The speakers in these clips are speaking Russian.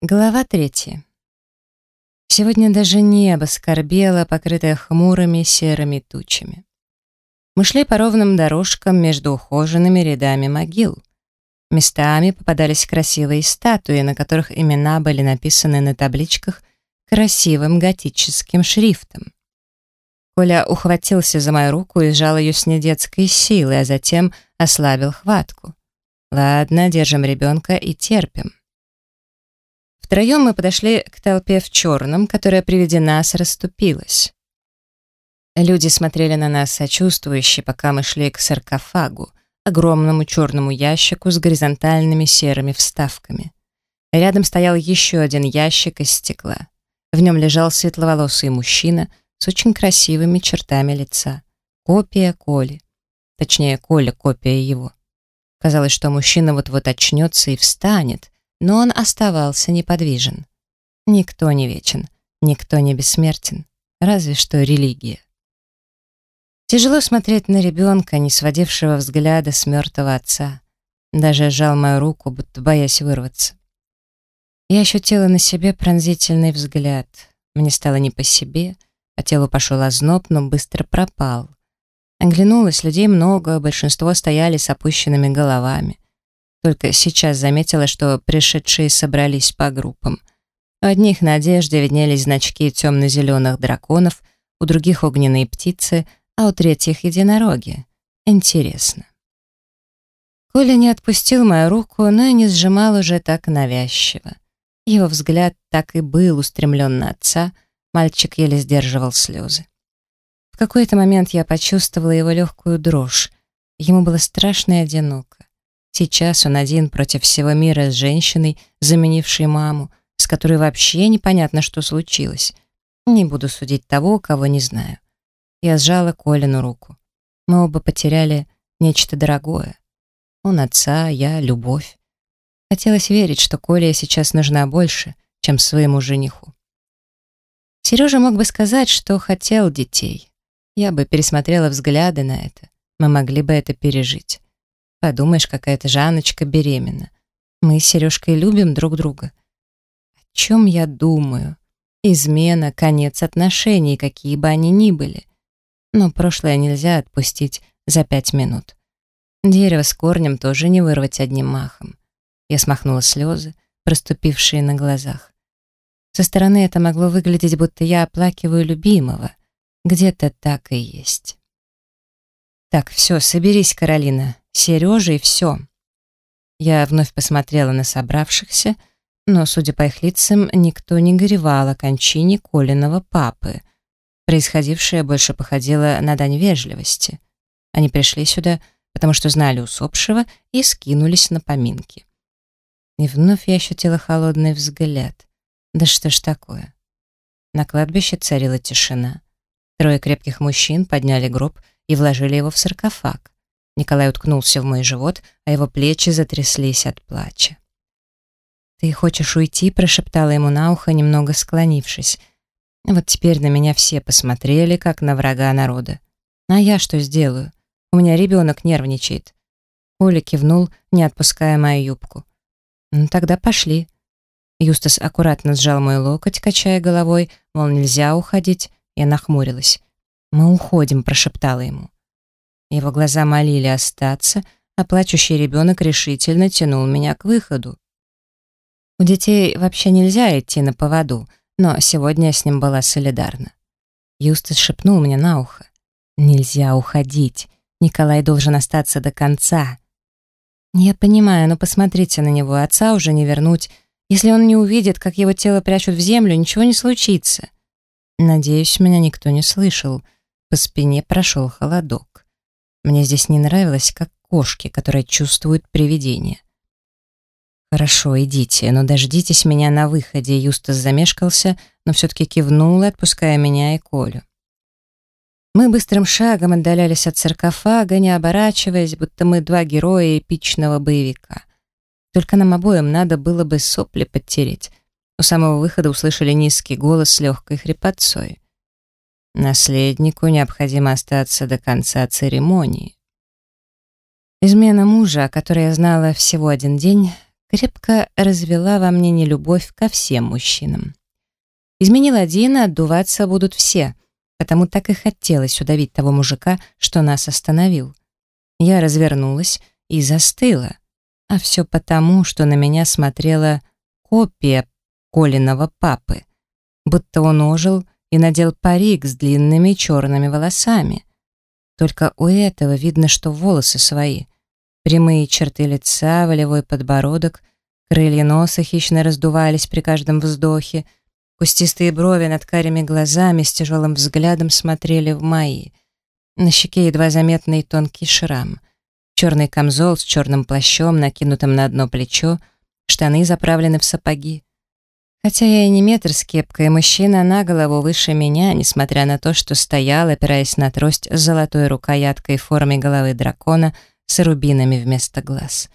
Глава третья. Сегодня даже небо скорбело, покрытое хмурыми серыми тучами. Мы шли по ровным дорожкам между ухоженными рядами могил. Местами попадались красивые статуи, на которых имена были написаны на табличках красивым готическим шрифтом. Коля ухватился за мою руку и сжал ее с недетской силой, а затем ослабил хватку. «Ладно, держим ребенка и терпим». Втроем мы подошли к толпе в черном, которая при виде нас расступилась. Люди смотрели на нас сочувствующе, пока мы шли к саркофагу, огромному черному ящику с горизонтальными серыми вставками. Рядом стоял еще один ящик из стекла. В нем лежал светловолосый мужчина с очень красивыми чертами лица. Копия Коли. Точнее, Коля — копия его. Казалось, что мужчина вот-вот очнется и встанет — но он оставался неподвижен. Никто не вечен, никто не бессмертен, разве что религия. Тяжело смотреть на ребенка, не сводившего взгляда с мертвого отца. Даже сжал мою руку, будто боясь вырваться. Я ощутила на себе пронзительный взгляд. Мне стало не по себе, а телу пошел озноб, но быстро пропал. Оглянулась, людей много, большинство стояли с опущенными головами. Только сейчас заметила, что пришедшие собрались по группам. У одних на одежде виднелись значки темно-зеленых драконов, у других огненные птицы, а у третьих единороги. Интересно. Коля не отпустил мою руку, но и не сжимал уже так навязчиво. Его взгляд так и был устремлен на отца, мальчик еле сдерживал слезы. В какой-то момент я почувствовала его легкую дрожь. Ему было страшно и одиноко. Сейчас он один против всего мира с женщиной, заменившей маму, с которой вообще непонятно, что случилось. Не буду судить того, кого не знаю. Я сжала Колину руку. Мы оба потеряли нечто дорогое. Он отца, я — любовь. Хотелось верить, что Коле сейчас нужна больше, чем своему жениху. Сережа мог бы сказать, что хотел детей. Я бы пересмотрела взгляды на это. Мы могли бы это пережить. Подумаешь, какая-то Жанночка беременна. Мы с Сережкой любим друг друга. О чем я думаю? Измена, конец отношений, какие бы они ни были. Но прошлое нельзя отпустить за пять минут. Дерево с корнем тоже не вырвать одним махом. Я смахнула слезы, проступившие на глазах. Со стороны это могло выглядеть, будто я оплакиваю любимого. Где-то так и есть. «Так, все, соберись, Каролина. Сережа и все». Я вновь посмотрела на собравшихся, но, судя по их лицам, никто не горевал о кончине Колиного папы. Происходившее больше походило на дань вежливости. Они пришли сюда, потому что знали усопшего и скинулись на поминки. И вновь я ощутила холодный взгляд. Да что ж такое? На кладбище царила тишина. Трое крепких мужчин подняли гроб и вложили его в саркофаг. Николай уткнулся в мой живот, а его плечи затряслись от плача. «Ты хочешь уйти?» — прошептала ему на ухо, немного склонившись. Вот теперь на меня все посмотрели, как на врага народа. А я что сделаю? У меня ребенок нервничает. Коля кивнул, не отпуская мою юбку. «Ну тогда пошли». Юстас аккуратно сжал мой локоть, качая головой, мол, нельзя уходить. Я нахмурилась. «Мы уходим», — прошептала ему. Его глаза молили остаться, а плачущий ребенок решительно тянул меня к выходу. У детей вообще нельзя идти на поводу, но сегодня я с ним была солидарна. Юстас шепнул мне на ухо. «Нельзя уходить. Николай должен остаться до конца». «Я понимаю, но посмотрите на него, отца уже не вернуть. Если он не увидит, как его тело прячут в землю, ничего не случится». Надеюсь, меня никто не слышал. По спине прошел холодок. Мне здесь не нравилось, как кошки, которые чувствуют привидения. «Хорошо, идите, но дождитесь меня на выходе», Юстас замешкался, но все-таки кивнул, отпуская меня и Колю. Мы быстрым шагом отдалялись от саркофага, не оборачиваясь, будто мы два героя эпичного боевика. Только нам обоим надо было бы сопли подтереть. У самого выхода услышали низкий голос с легкой хрипотцой. Наследнику необходимо остаться до конца церемонии. Измена мужа, о которой я знала всего один день, крепко развела во мне нелюбовь ко всем мужчинам. Изменил один, а отдуваться будут все, потому так и хотелось удавить того мужика, что нас остановил. Я развернулась и застыла, а все потому, что на меня смотрела копия Колиного папы, будто он ожил и надел парик с длинными черными волосами. Только у этого видно, что волосы свои. Прямые черты лица, волевой подбородок, крылья носа хищно раздувались при каждом вздохе, кустистые брови над карими глазами с тяжелым взглядом смотрели в мои. На щеке едва заметный тонкий шрам. Черный камзол с черным плащом, накинутым на одно плечо, штаны заправлены в сапоги. Хотя я и не метр с кепкой, мужчина на голову выше меня, несмотря на то, что стоял, опираясь на трость с золотой рукояткой в форме головы дракона с рубинами вместо глаз.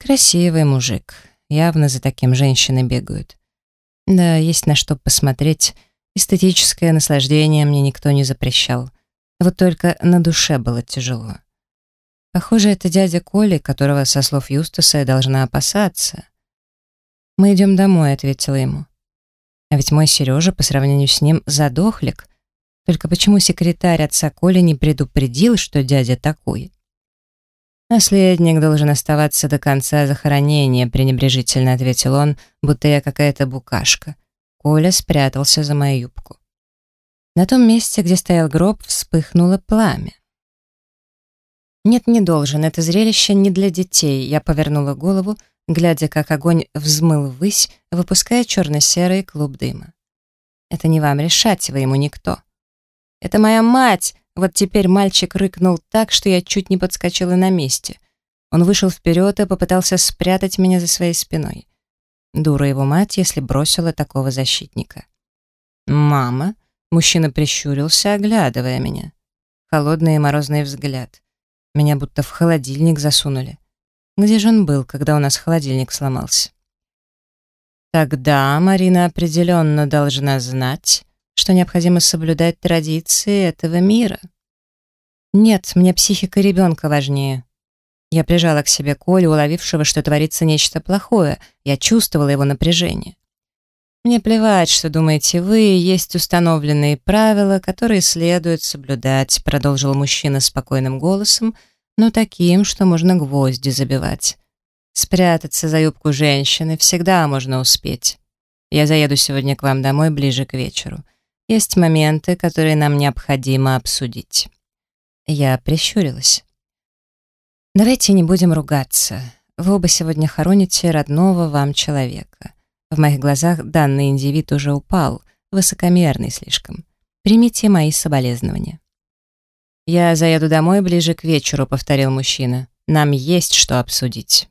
Красивый мужик. Явно за таким женщины бегают. Да, есть на что посмотреть. Эстетическое наслаждение мне никто не запрещал. Вот только на душе было тяжело. Похоже, это дядя Коли, которого, со слов Юстаса, я должна опасаться. «Мы идем домой», — ответила ему. А ведь мой Сережа по сравнению с ним задохлик. Только почему секретарь отца Коли не предупредил, что дядя такой? «Наследник должен оставаться до конца захоронения», — пренебрежительно ответил он, будто я какая-то букашка. Коля спрятался за мою юбку. На том месте, где стоял гроб, вспыхнуло пламя. «Нет, не должен, это зрелище не для детей», — я повернула голову, — глядя, как огонь взмыл ввысь, выпуская черно-серый клуб дыма. «Это не вам решать, вы ему никто». «Это моя мать!» Вот теперь мальчик рыкнул так, что я чуть не подскочила на месте. Он вышел вперед и попытался спрятать меня за своей спиной. Дура его мать, если бросила такого защитника. «Мама!» — мужчина прищурился, оглядывая меня. Холодный и морозный взгляд. Меня будто в холодильник засунули. Где же он был, когда у нас холодильник сломался? Тогда Марина определенно должна знать, что необходимо соблюдать традиции этого мира. Нет, мне психика ребенка важнее. Я прижала к себе Колю, уловившего, что творится нечто плохое. Я чувствовала его напряжение. Мне плевать, что думаете вы, есть установленные правила, которые следует соблюдать, продолжил мужчина спокойным голосом, но таким, что можно гвозди забивать. Спрятаться за юбку женщины всегда можно успеть. Я заеду сегодня к вам домой ближе к вечеру. Есть моменты, которые нам необходимо обсудить. Я прищурилась. Давайте не будем ругаться. Вы оба сегодня хороните родного вам человека. В моих глазах данный индивид уже упал, высокомерный слишком. Примите мои соболезнования. «Я заеду домой ближе к вечеру», — повторил мужчина. «Нам есть что обсудить».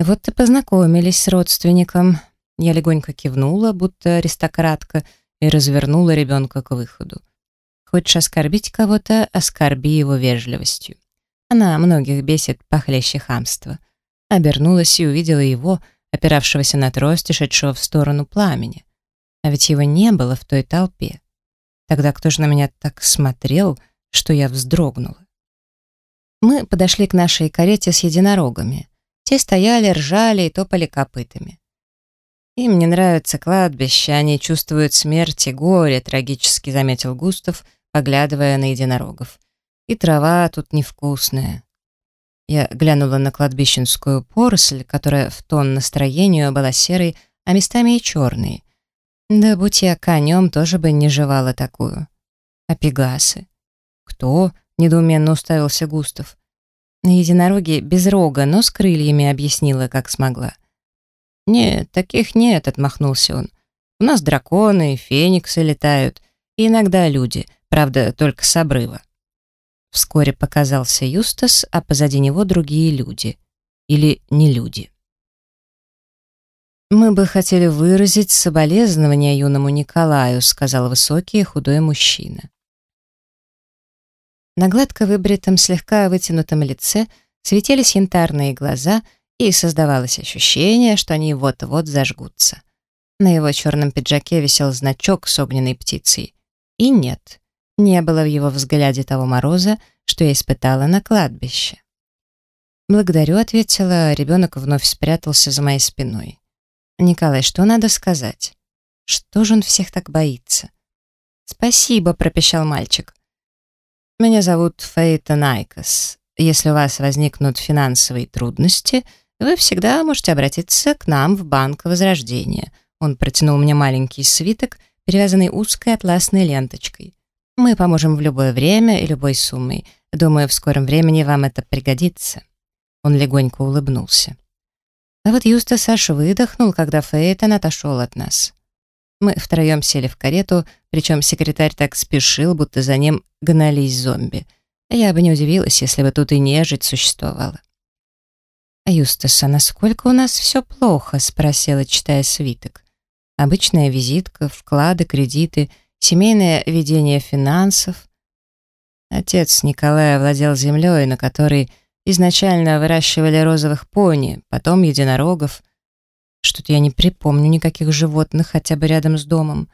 Вот и познакомились с родственником. Я легонько кивнула, будто аристократка, и развернула ребенка к выходу. Хочешь оскорбить кого-то, оскорби его вежливостью. Она многих бесит похлеще хамства. Обернулась и увидела его, опиравшегося на трость и шедшего в сторону пламени. А ведь его не было в той толпе. Тогда кто же на меня так смотрел, — что я вздрогнула. Мы подошли к нашей карете с единорогами. Те стояли, ржали и топали копытами. «Им не нравится кладбище, они чувствуют смерть и горе», трагически заметил Густав, поглядывая на единорогов. «И трава тут невкусная». Я глянула на кладбищенскую поросль, которая в тон настроению была серой, а местами и черной. Да будь я конем, тоже бы не жевала такую. А пегасы? «Кто?» — недоуменно уставился Густав. На единороге без рога, но с крыльями объяснила, как смогла. «Нет, таких нет», — отмахнулся он. «У нас драконы, фениксы летают, и иногда люди, правда, только с обрыва». Вскоре показался Юстас, а позади него другие люди. Или не люди. «Мы бы хотели выразить соболезнования юному Николаю», сказал высокий худой мужчина. На гладко выбритом, слегка вытянутом лице светились янтарные глаза, и создавалось ощущение, что они вот-вот зажгутся. На его черном пиджаке висел значок с огненной птицей. И нет, не было в его взгляде того мороза, что я испытала на кладбище. «Благодарю», — ответила, ребенок вновь спрятался за моей спиной. «Николай, что надо сказать? Что же он всех так боится?» «Спасибо», — пропищал мальчик. «Меня зовут Фейтон Айкос. Если у вас возникнут финансовые трудности, вы всегда можете обратиться к нам в Банк Возрождения». Он протянул мне маленький свиток, перевязанный узкой атласной ленточкой. «Мы поможем в любое время и любой суммой. Думаю, в скором времени вам это пригодится». Он легонько улыбнулся. А вот Юстас аж выдохнул, когда Фейтон отошел от нас. Мы втроем сели в карету, причем секретарь так спешил, будто за ним гнались зомби. Я бы не удивилась, если бы тут и нежить существовала. «А Юстас, а насколько у нас все плохо?» — спросила, читая свиток. «Обычная визитка, вклады, кредиты, семейное ведение финансов». Отец Николая владел землей, на которой Изначально выращивали розовых пони, потом единорогов. Что-то я не припомню никаких животных хотя бы рядом с домом.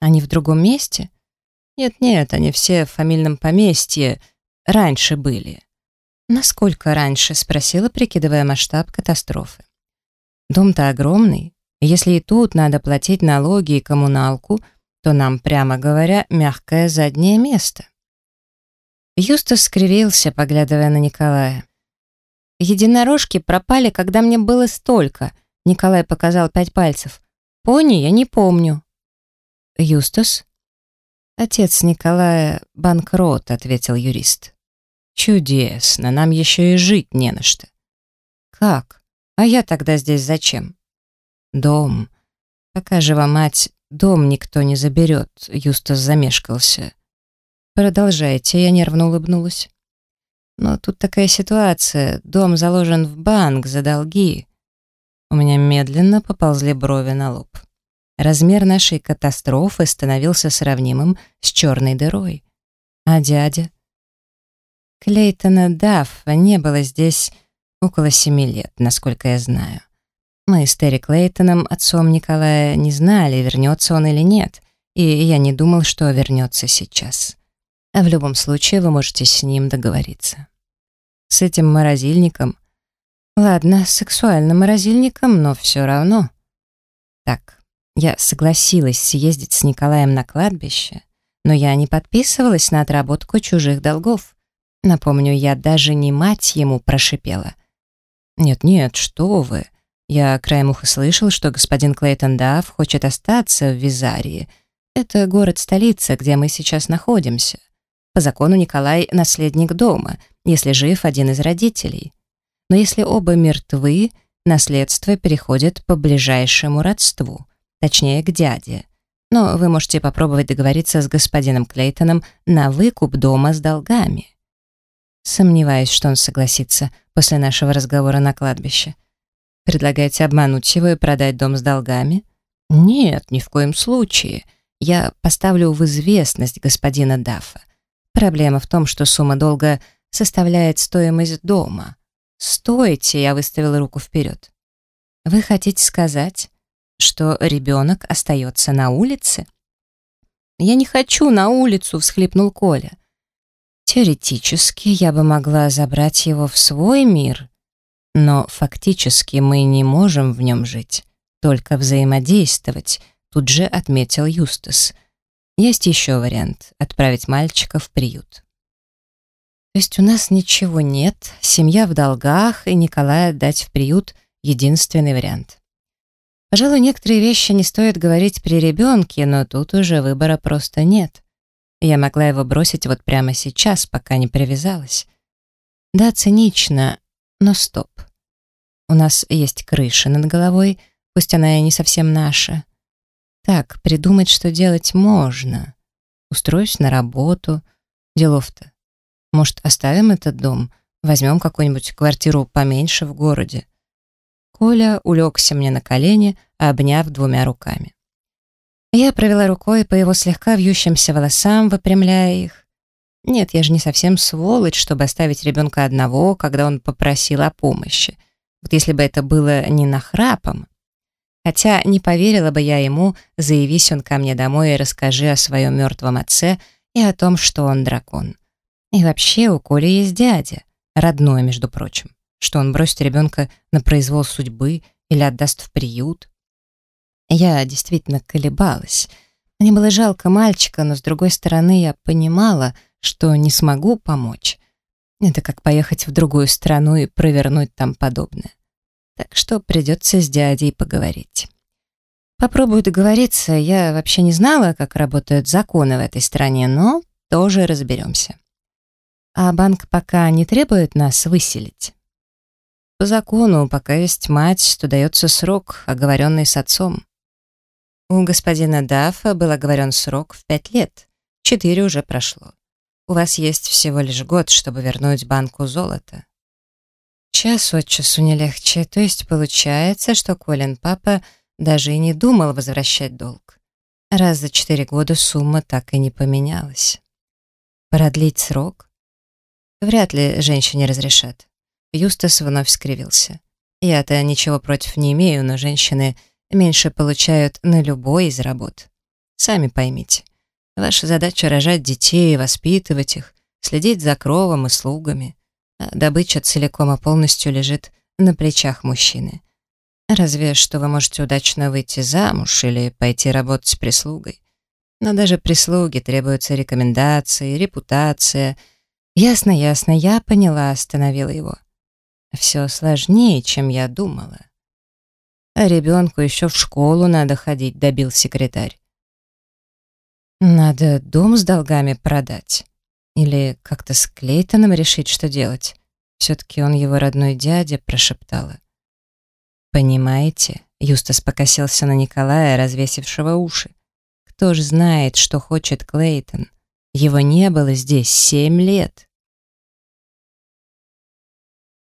Они в другом месте? Нет-нет, они все в фамильном поместье. Раньше были. Насколько раньше? Спросила, прикидывая масштаб катастрофы. Дом-то огромный. Если и тут надо платить налоги и коммуналку, то нам, прямо говоря, мягкое заднее место. Юстас скривился, поглядывая на Николая. «Единорожки пропали, когда мне было столько», — Николай показал пять пальцев. «Пони я не помню». «Юстас?» «Отец Николая банкрот», — ответил юрист. «Чудесно, нам еще и жить не на что». «Как? А я тогда здесь зачем?» «Дом. Пока жива мать, дом никто не заберет», — Юстас замешкался. «Продолжайте», — я нервно улыбнулась. «Но тут такая ситуация. Дом заложен в банк за долги». У меня медленно поползли брови на лоб. Размер нашей катастрофы становился сравнимым с черной дырой. А дядя? Клейтона Даффа не было здесь около семи лет, насколько я знаю. Мы с Терри Клейтоном, отцом Николая, не знали, вернется он или нет, и я не думал, что вернется сейчас а в любом случае вы можете с ним договориться. С этим морозильником... Ладно, сексуальным морозильником, но все равно. Так, я согласилась съездить с Николаем на кладбище, но я не подписывалась на отработку чужих долгов. Напомню, я даже не мать ему прошипела. «Нет-нет, что вы!» Я краем уха слышал, что господин Клейтон Дафф хочет остаться в Визарии. Это город-столица, где мы сейчас находимся. По закону Николай — наследник дома, если жив один из родителей. Но если оба мертвы, наследство переходит по ближайшему родству, точнее, к дяде. Но вы можете попробовать договориться с господином Клейтоном на выкуп дома с долгами. Сомневаюсь, что он согласится после нашего разговора на кладбище. Предлагаете обмануть его и продать дом с долгами? Нет, ни в коем случае. Я поставлю в известность господина Даффа. Проблема в том, что сумма долга составляет стоимость дома. «Стойте!» — я выставила руку вперед. «Вы хотите сказать, что ребенок остается на улице?» «Я не хочу на улицу!» — всхлипнул Коля. «Теоретически я бы могла забрать его в свой мир, но фактически мы не можем в нем жить, только взаимодействовать», — тут же отметил Юстас — есть еще вариант — отправить мальчика в приют. То есть у нас ничего нет, семья в долгах, и Николая отдать в приют — единственный вариант. Пожалуй, некоторые вещи не стоит говорить при ребенке, но тут уже выбора просто нет. Я могла его бросить вот прямо сейчас, пока не привязалась. Да, цинично, но стоп. У нас есть крыша над головой, пусть она и не совсем наша. Так, придумать, что делать можно. Устроюсь на работу. Делов-то. Может, оставим этот дом, возьмем какую-нибудь квартиру поменьше в городе. Коля улегся мне на колени, обняв двумя руками. Я провела рукой по его слегка вьющимся волосам, выпрямляя их. Нет, я же не совсем сволочь, чтобы оставить ребенка одного, когда он попросил о помощи. Вот если бы это было не нахрапом. Хотя не поверила бы я ему, заявись он ко мне домой и расскажи о своем мертвом отце и о том, что он дракон. И вообще у Коли есть дядя, родной, между прочим. что он бросит ребенка на произвол судьбы или отдаст в приют. Я действительно колебалась. Мне было жалко мальчика, но с другой стороны я понимала, что не смогу помочь. Это как поехать в другую страну и провернуть там подобное. Так что придется с дядей поговорить. Попробую договориться. Я вообще не знала, как работают законы в этой стране, но тоже разберемся. А банк пока не требует нас выселить. По закону, пока есть мать, то дается срок, оговоренный с отцом. У господина Дафа был оговорен срок в пять лет. Четыре уже прошло. У вас есть всего лишь год, чтобы вернуть банку золота. Час от часу не легче, то есть получается, что Колин папа даже и не думал возвращать долг. Раз за четыре года сумма так и не поменялась. Продлить срок? Вряд ли женщине разрешат. Юстас вновь скривился. Я-то ничего против не имею, но женщины меньше получают на любой из работ. Сами поймите. Ваша задача рожать детей, воспитывать их, следить за кровом и слугами. А добыча целиком и полностью лежит на плечах мужчины. Разве что вы можете удачно выйти замуж или пойти работать с прислугой. Но даже прислуге требуются рекомендации, репутация. Ясно, ясно, я поняла, остановила его. Все сложнее, чем я думала. А ребенку еще в школу надо ходить, добил секретарь. Надо дом с долгами продать. Или как-то с Клейтоном решить, что делать. Все-таки он его родной дядя, прошептала. «Понимаете?» — Юстас покосился на Николая, развесившего уши. «Кто ж знает, что хочет Клейтон? Его не было здесь семь лет».